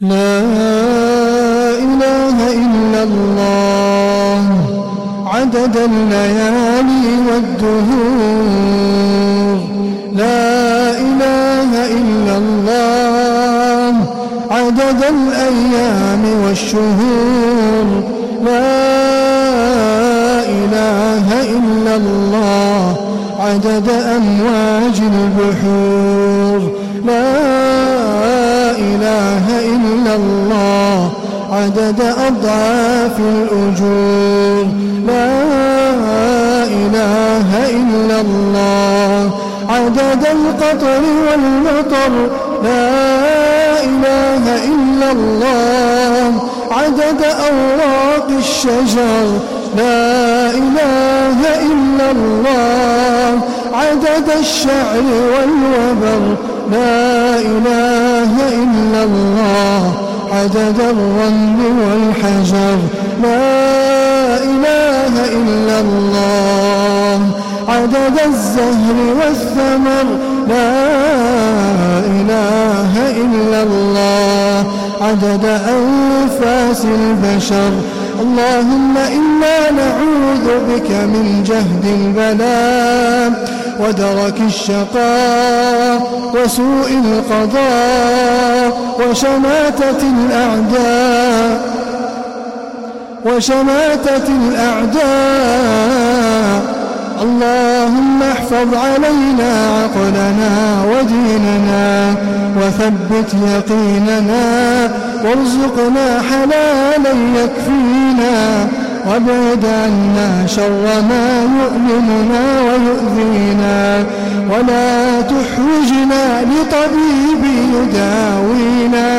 لا إله إلا الله. عدد الليالي والدهور. لا إله إلا الله. عدد الأيام والشهور. لا إله إلا الله. عدد أمواج البحور. لا إله إلا الله. عدد أضعاف الأجور. لا إله إلا الله. عدد القطر والمطر. لا إله إلا الله. عدد أوراق الشجر. لا إله إلا الله. عدد الشعر والوبر لا إله إلا الله. عدد الرمل والحجر لا إله إلا الله. عدد الزهر والثمر لا إله إلا الله. عدد أنفاس البشر اللهم إنا نعوذ بك من جهد البلاء. ودرك الشقاء وسوء القضاء وشماتة الأعداء وشماتة الأعداء. اللهم احفظ علينا عقلنا وديننا وثبت يقيننا وارزقنا حلالا يكفينا. وابعد عنا شر ما يؤلمنا ويؤذينا ولا تحوجنا لطبيب يداوينا.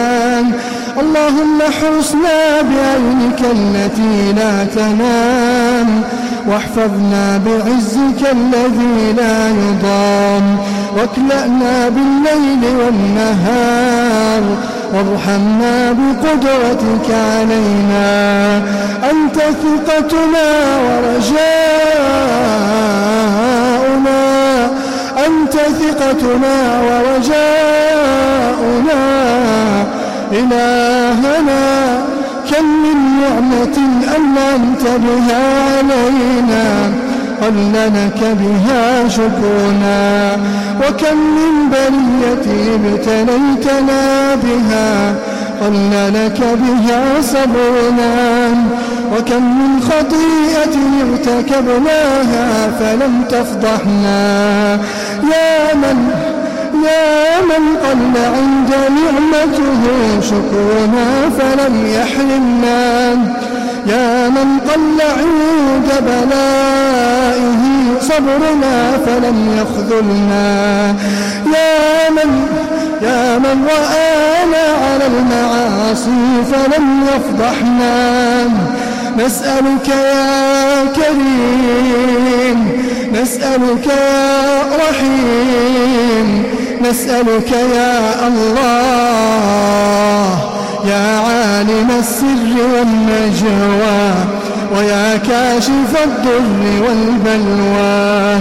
اللهم حرصنا بعينك التي لا تنام واحفظنا بعزك الذي لا يضام واكلأنا بالليل والنهار وارحمنا بقدرتك علينا أنت ثقتنا ورجاؤنا أنت ثقتنا ورجاؤنا. إلهنا كم من نعمة أنعمت بها علينا؟ قل لك بها شكرنا وكم من بلية ابتليتنا بها قل لك بها صبرنا وكم من خطيئة ارتكبناها فلم تفضحنا يا من يا من قل عند نعمته شكرنا فلم يحرمنا يا من قل عند بلائه صبرنا فلم يخذلنا. يا من يا من رآنا على المعاصي فلم يفضحنا. نسألك يا كريم نسألك يا رحيم نسألك يا الله. يا عالم السر والنجوى ويا كاشف الضر والبلوى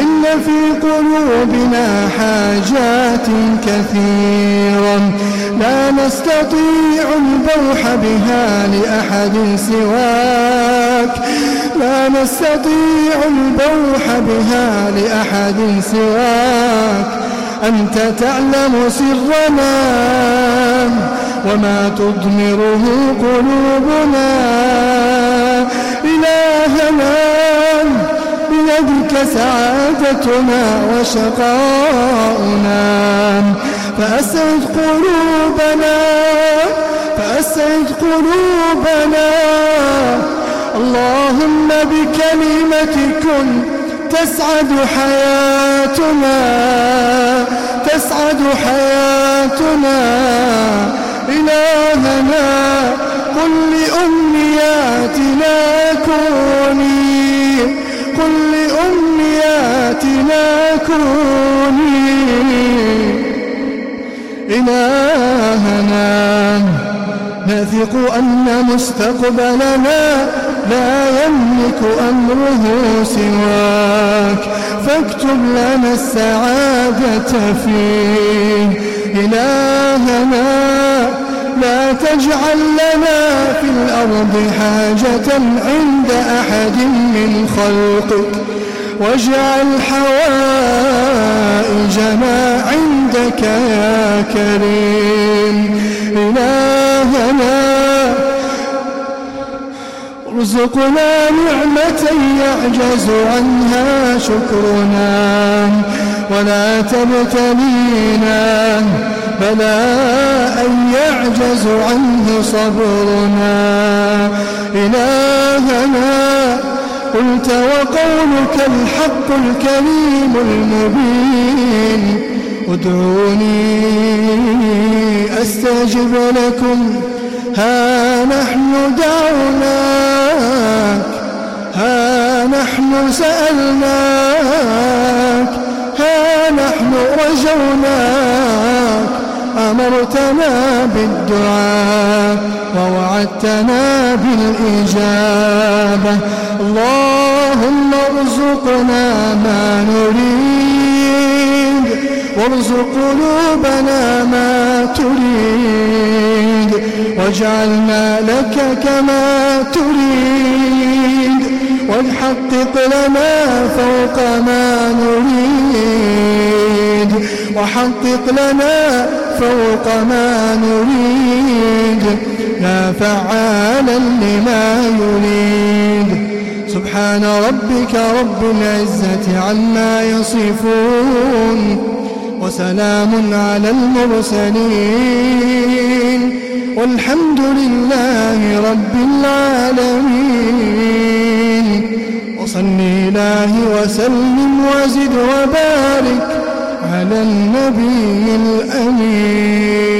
إن في قلوبنا حاجات كثيرة لا نستطيع البوح بها لأحد سواك لا نستطيع البوح بها لأحد سواك أنت تعلم سرنا وما تضمره قلوبنا. إلهنا بيدك سعادتنا وشقاؤنا. فأسعد قلوبنا فأسعد قلوبنا. اللهم بكلمة كن تسعد حياتنا تسعد حياتنا. إلهنا قل لأمنياتنا كوني قل لأمنياتنا كوني. إلهنا نثق أن مستقبلنا لا يملك أمره سواك فاكتب لنا السعادة فيه. إلهنا تجعل لنا في الأرض حاجة عند أحد من خلقك واجعل حوائجنا عندك يا كريم. إلهنا ارزقنا نعمة يعجز عنها شكرنا ولا تبتلينا بلاء يعجز عنه صبرنا. إلهنا قلت وقولك الحق الكريم المبين. ادعوني أستجب لكم. ها نحن دعوناك. ها نحن سألناك. ها نحن رجوناك. أمرتنا بالدعاء ووعدتنا بالإجابة. اللهم ارزقنا ما نريد وارزق قلوبنا ما تريد واجعلنا لك كما تريد وحقق لنا فوق ما نريد وحقق لنا فوق ما نريد لا فعالا لما يريد. سبحان ربك رب العزة عما يصفون وسلام على المرسلين والحمد لله رب العالمين. وصل الله وسلم وزد وبارك على النبي الأمين.